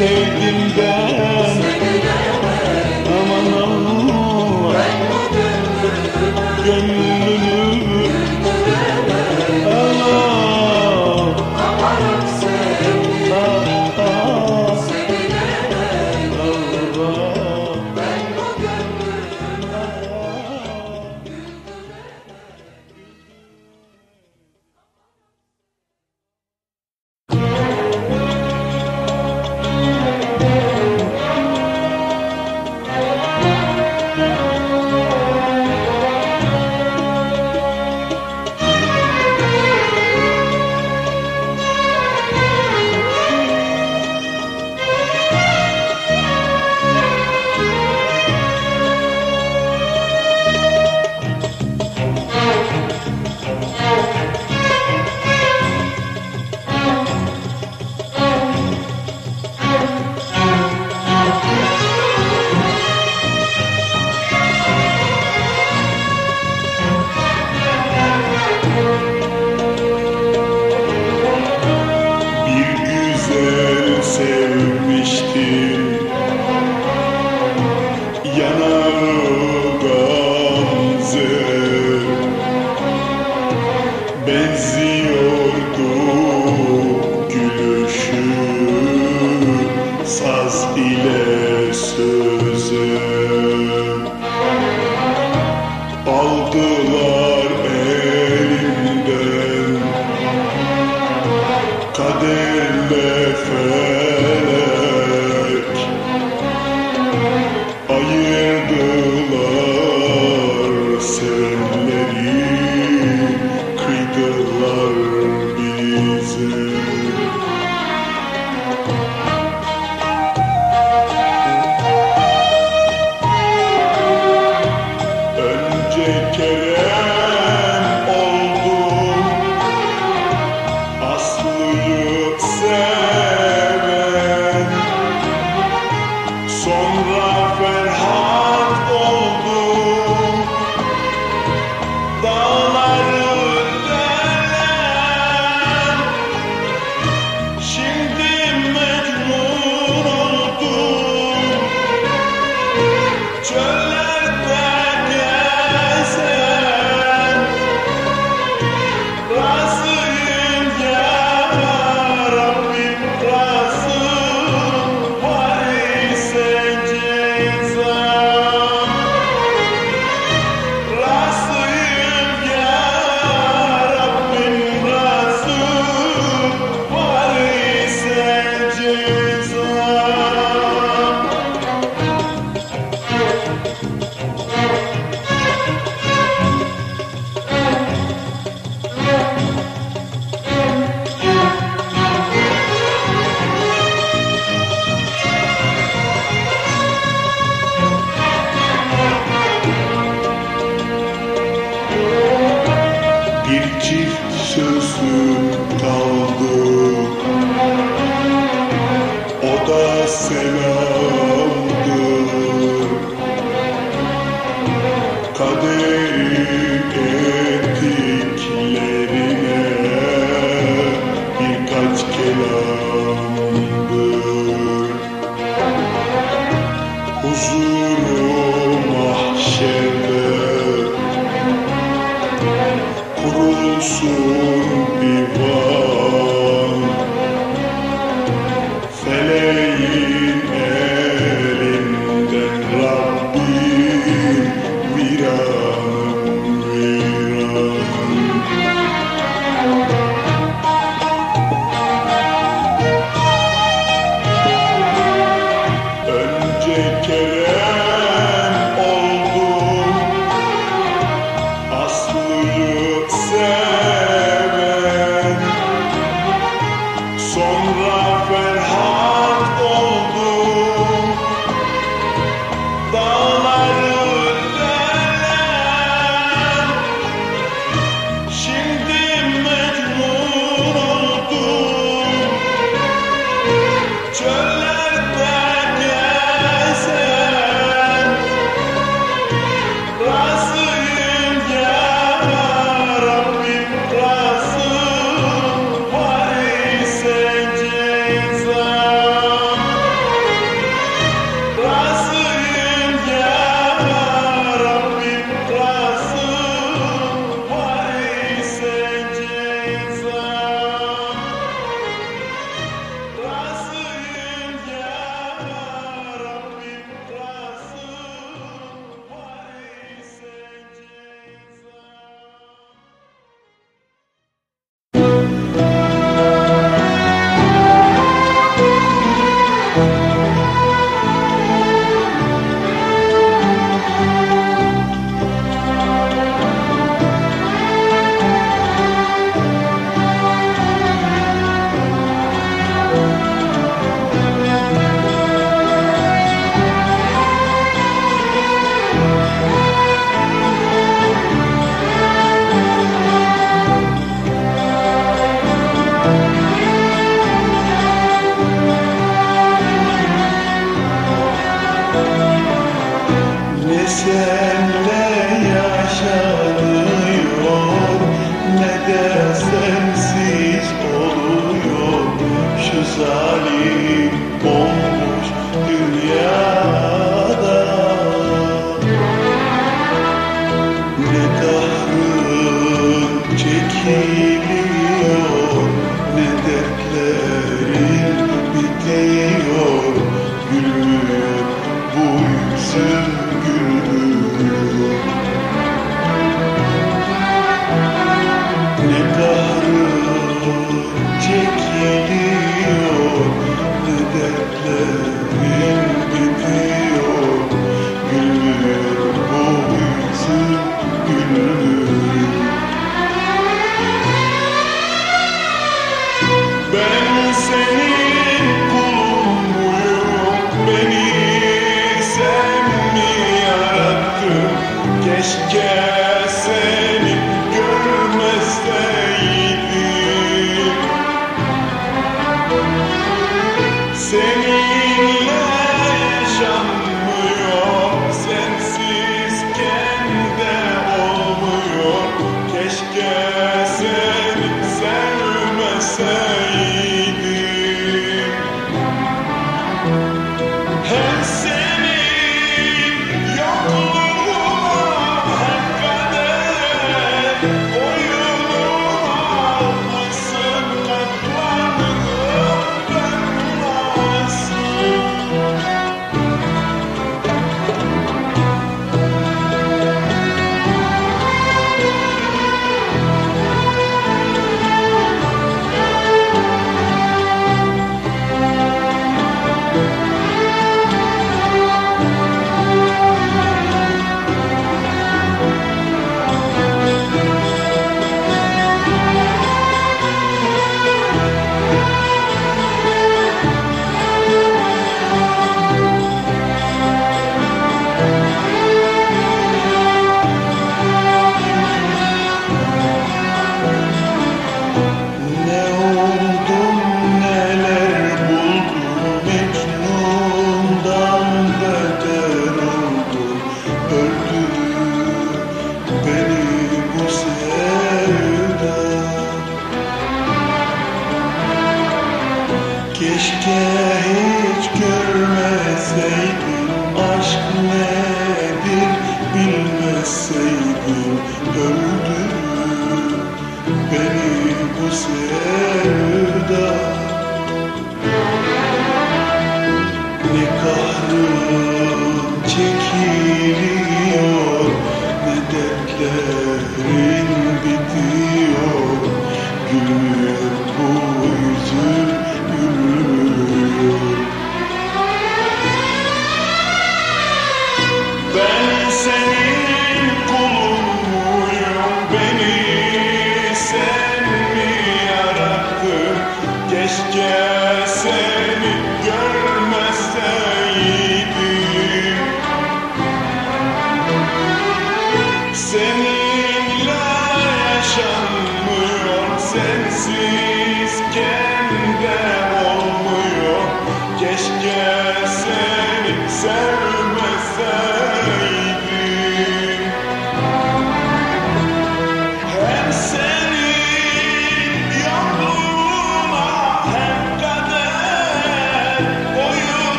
sevdim Huzuru mahşerde kurulsun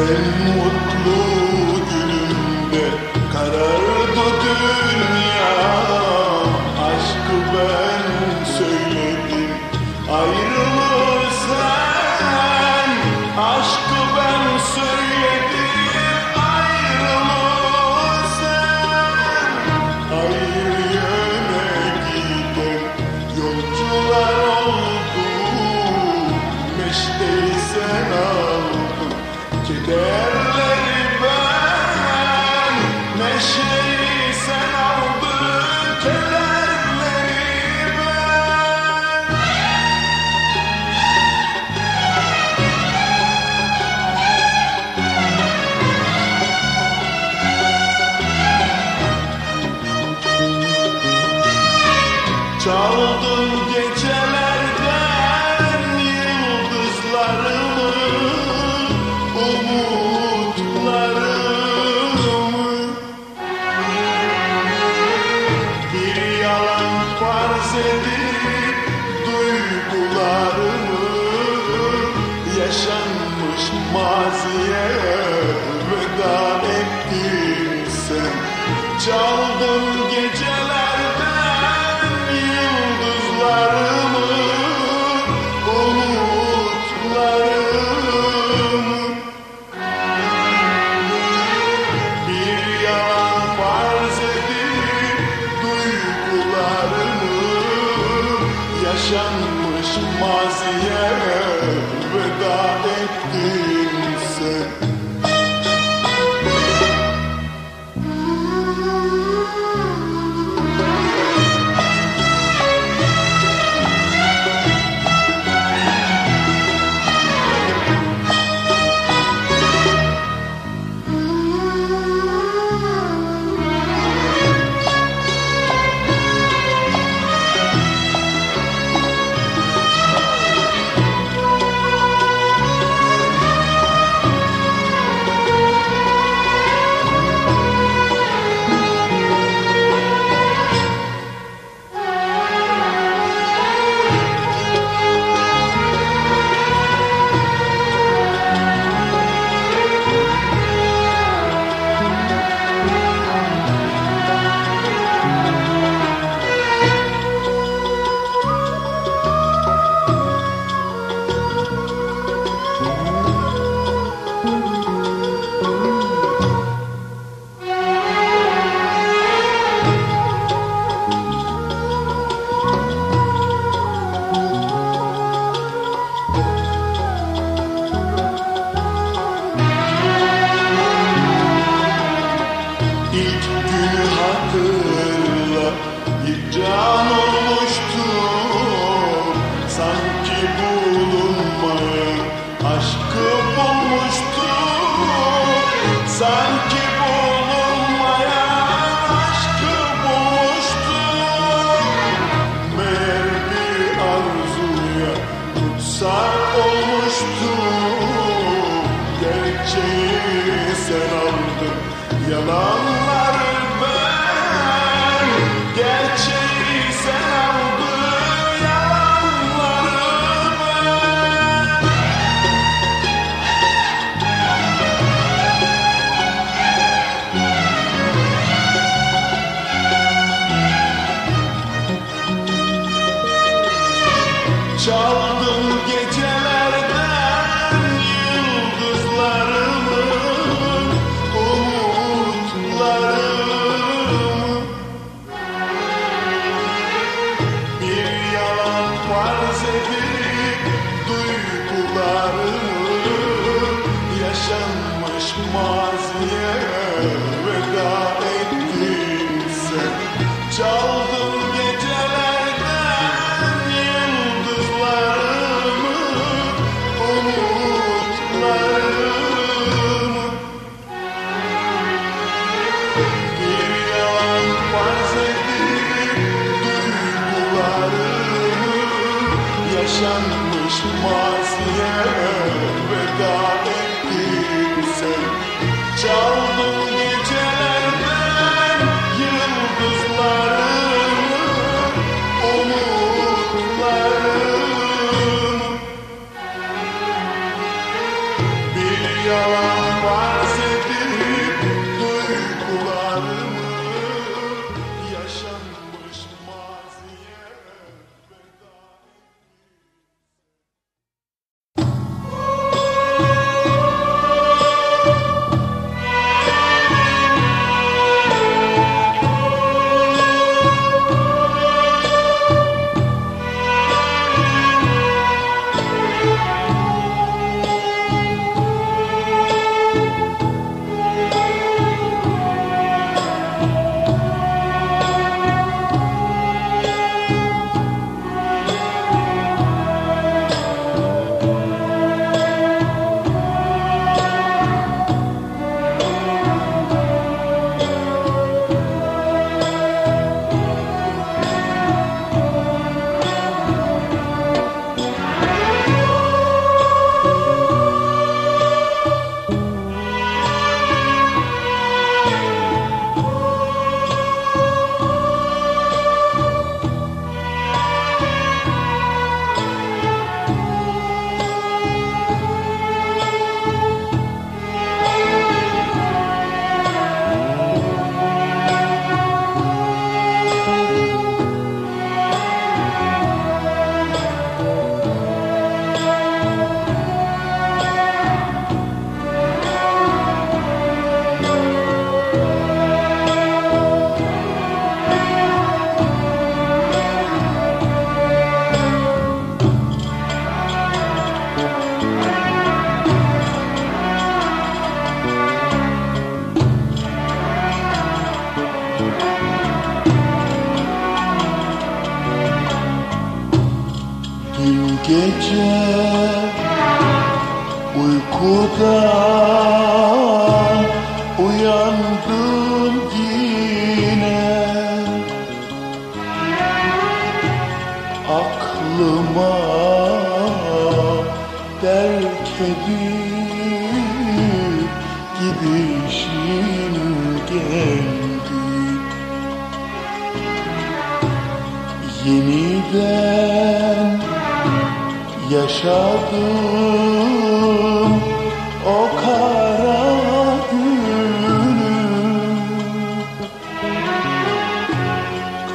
men would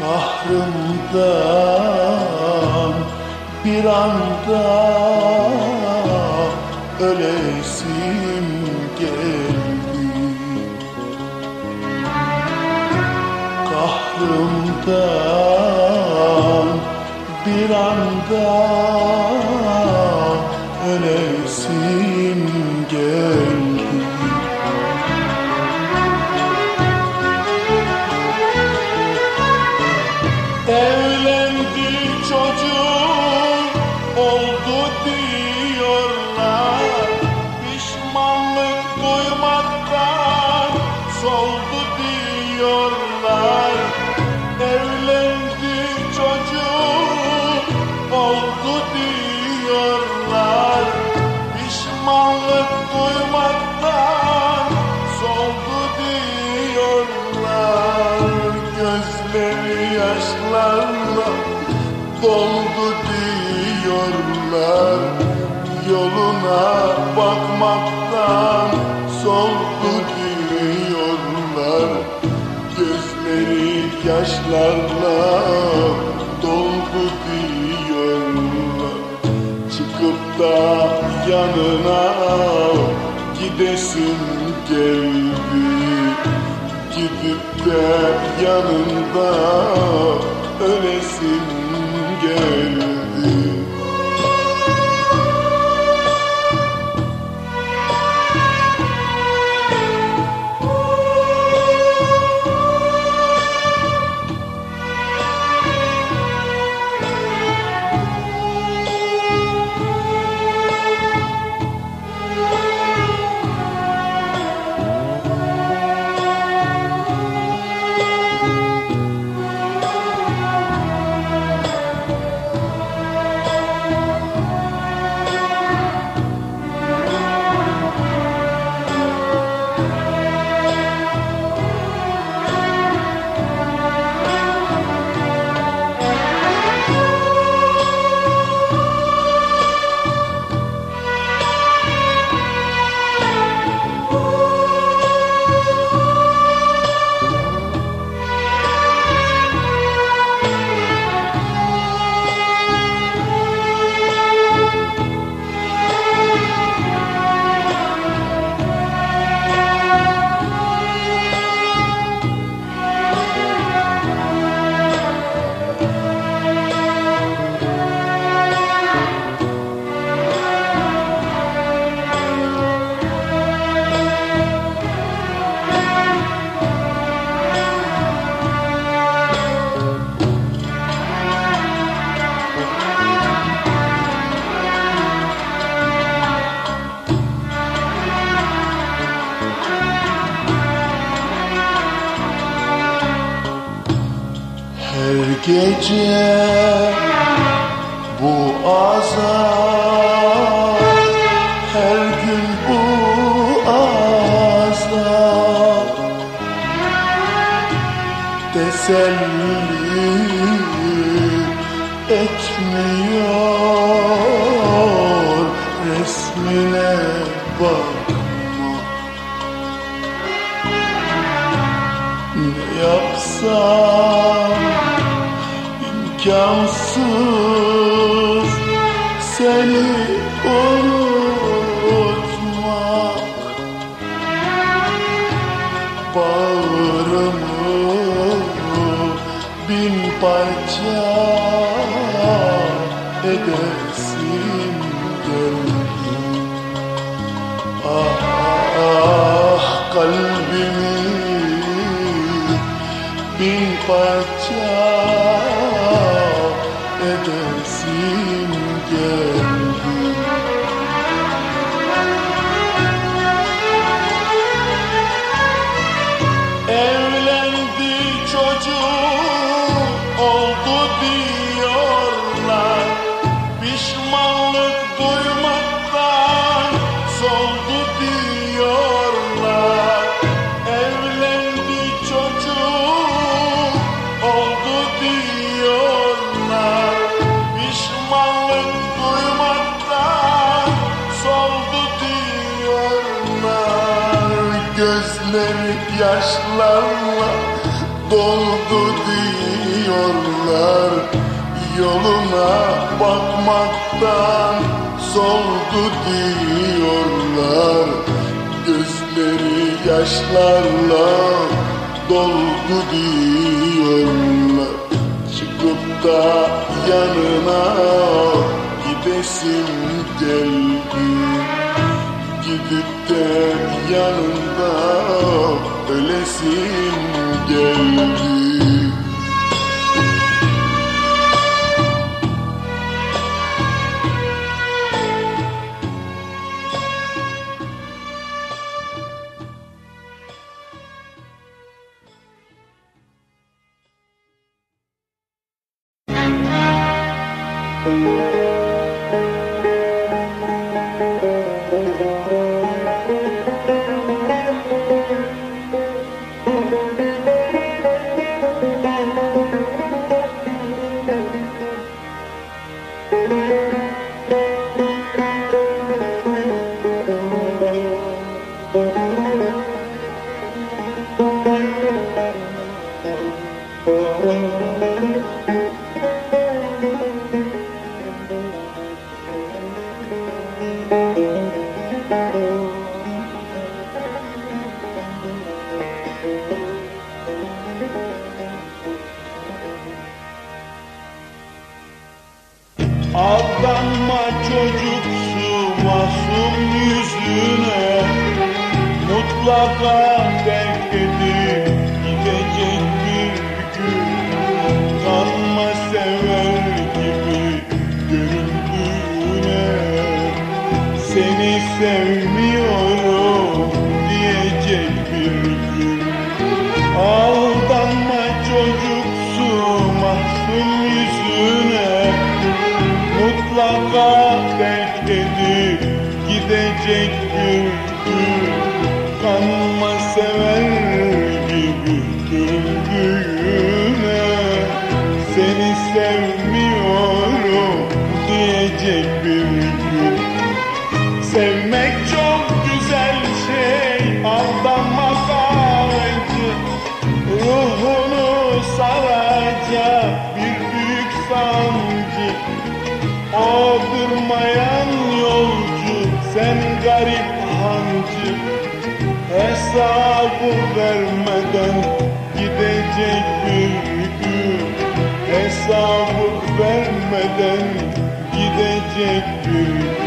Kahrımdan bir anda ölesim geldi. Kahrımdan bir anda ölesim Ağlamaktan soldu diyorlar Gözleri yaşlarla doldu diyorlar. Çıkıp da yanına gidesim geldi Gidip de yanında Oh. yoluna bakmaktan soldu diyorlar. Gözleri yaşlarla doldu diyorlar. Çıkıp da yanına gidesim geldi. Gidip de yanında ölesim geldi. Música vermeden gidecek bir gün Hesabı vermeden gidecek bir gün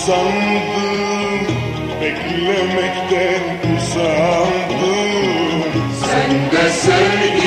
usandım Beklemekten usandım Sen de sevgi,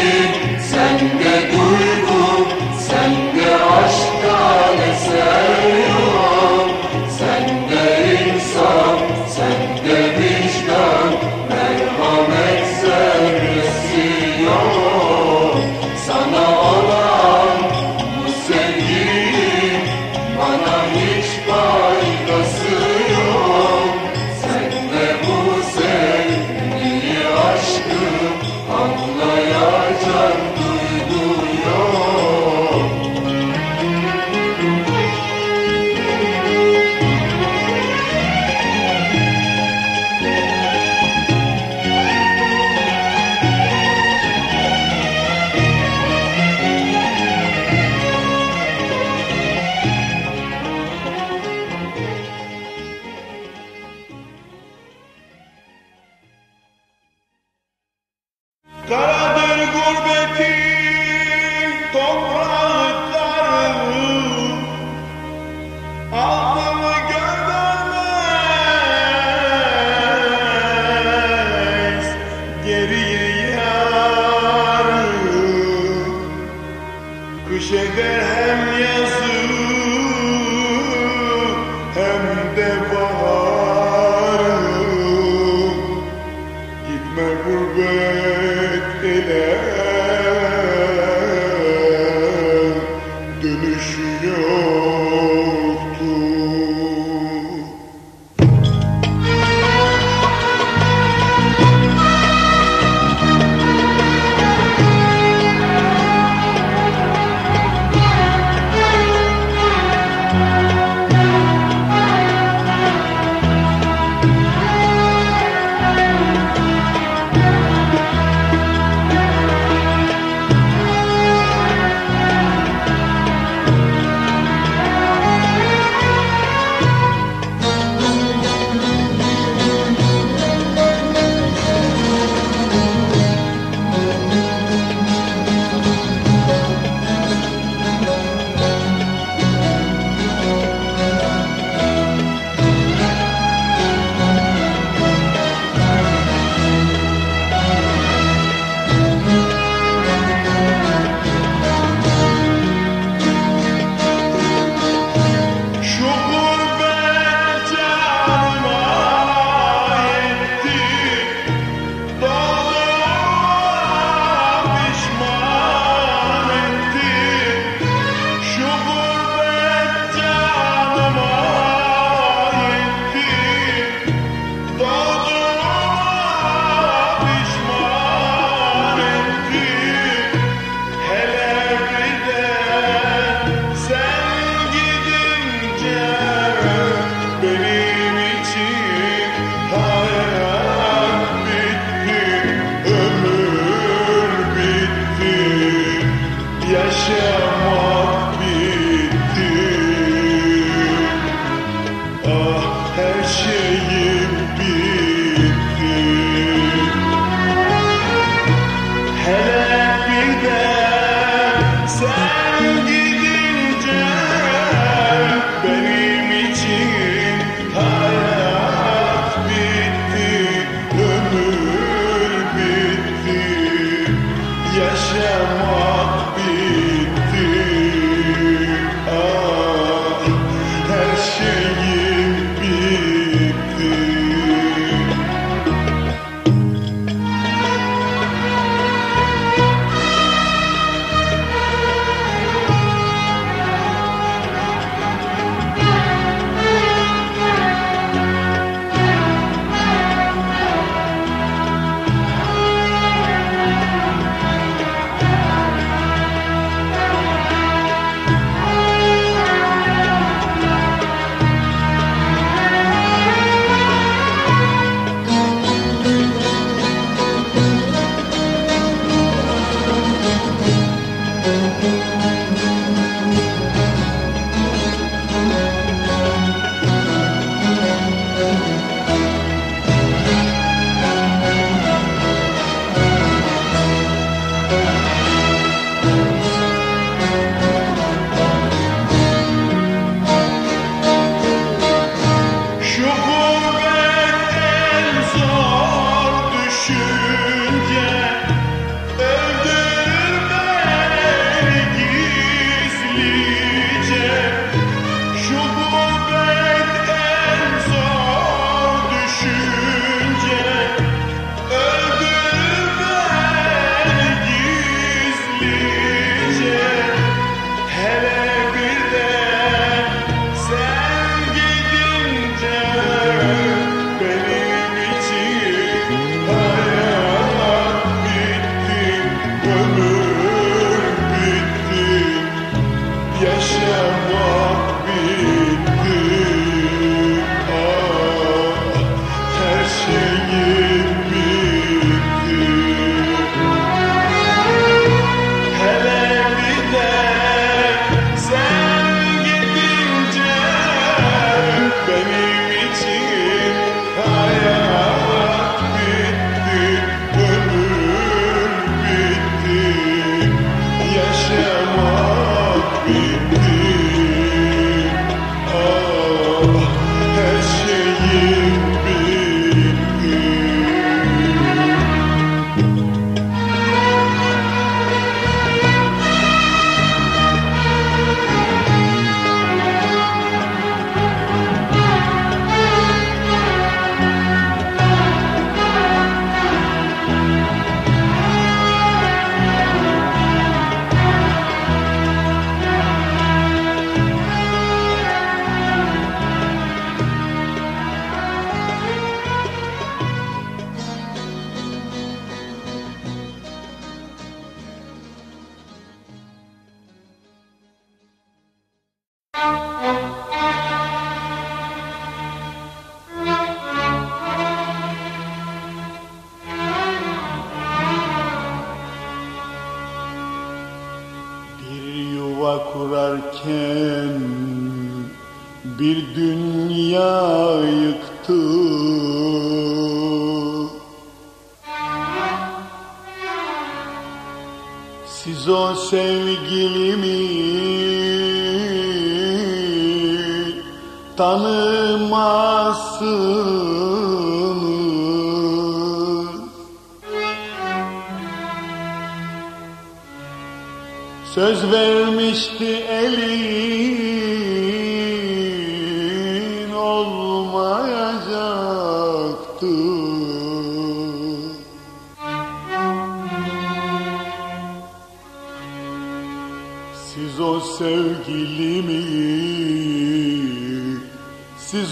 tanımasını Söz vermişti elin.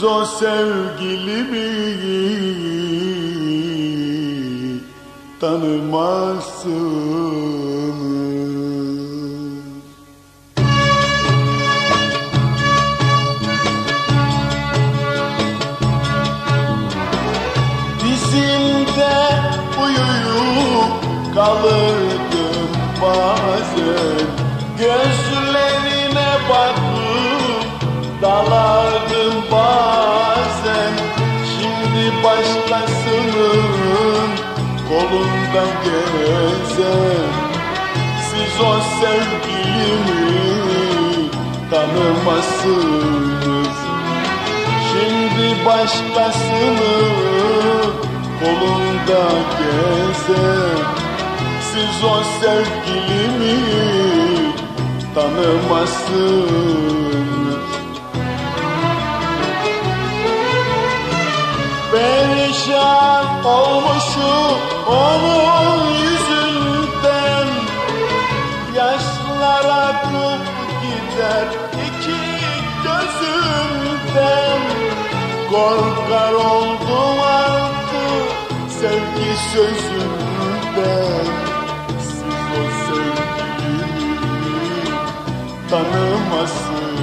o sevgilimi tanımazsınız. kalırdım bazen. Gönlüm ben gezer Siz o sevgilimi tanımazsınız Şimdi başkasını kolunda gezer Siz o sevgilimi tanımazsınız Perişan olmuşum. Onun yüzünden yaşlar akıp gider. İki gözümden Korkar oldum artık sevgi sözünden. Siz o sevgilimi tanımasınız.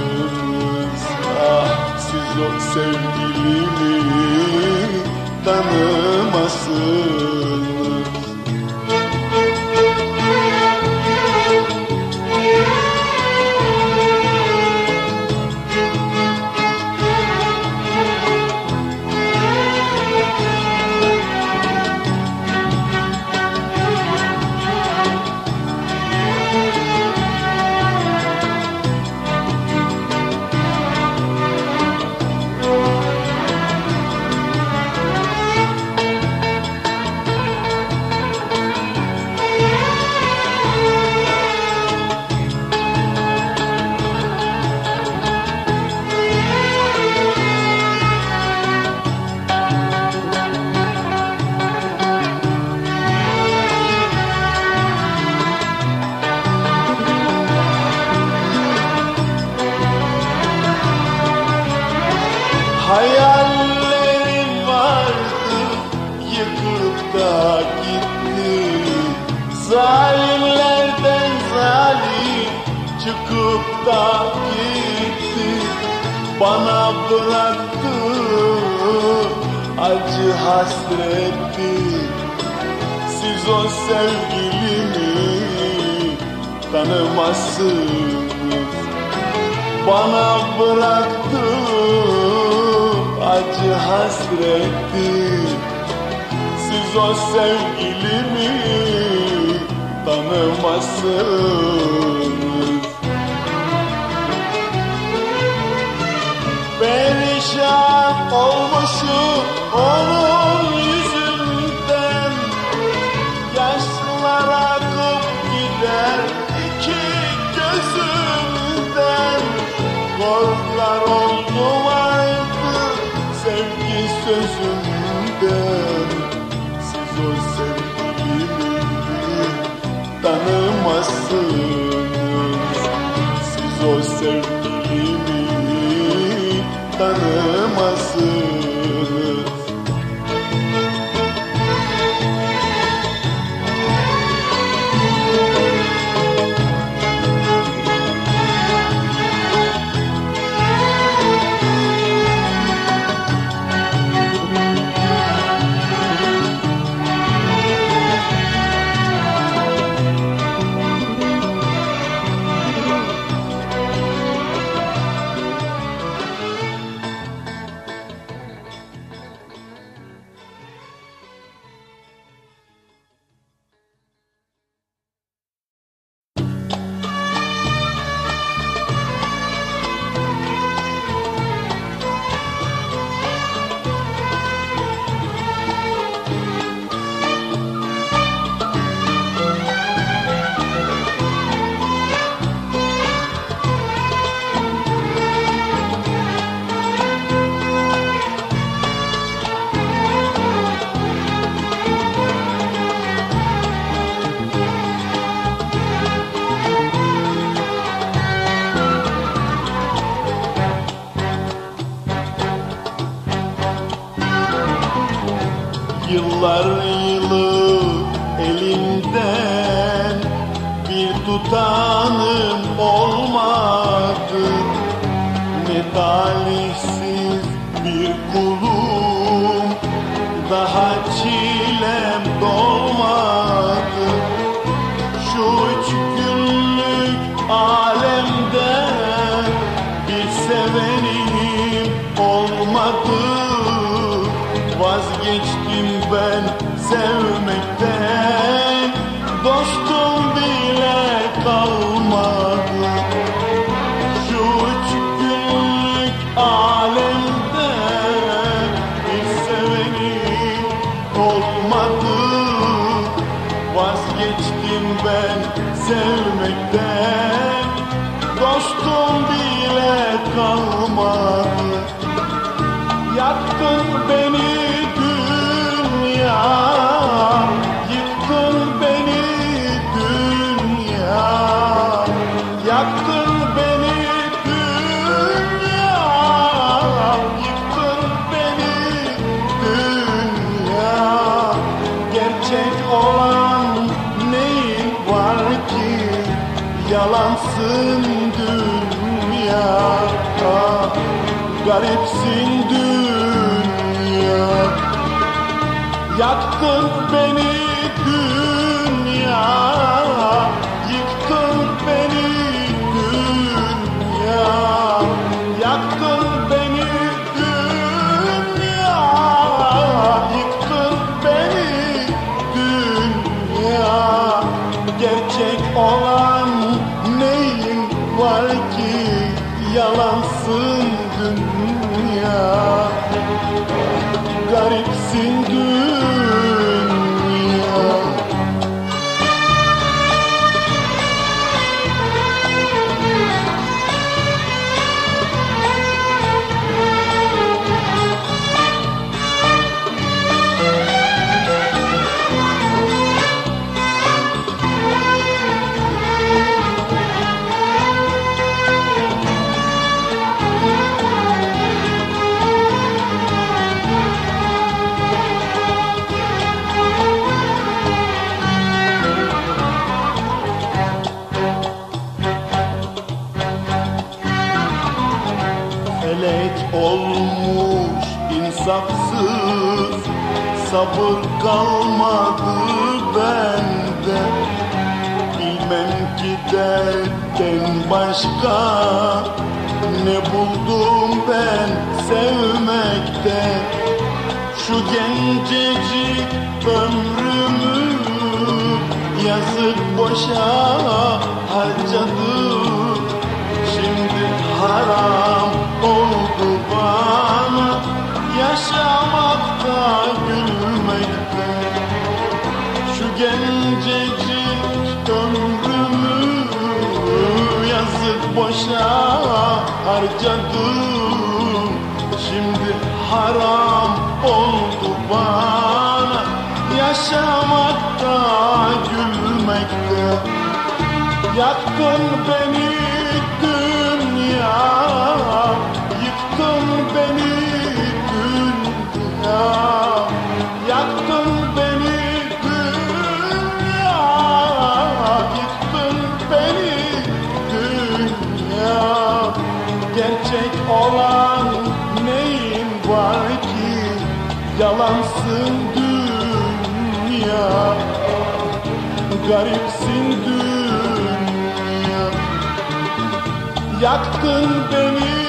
Ah, Siz o sevgilimi tanımasınız. yıllar oldu vardı sevgi sözümden Siz o sevgilimi tanımazsınız Siz o sevgilimi tanımazsınız kulum daha çiğ döndüm ya Garipsin dünya. Yaktın beni dünya 心 Garipsin dünya Yaktın beni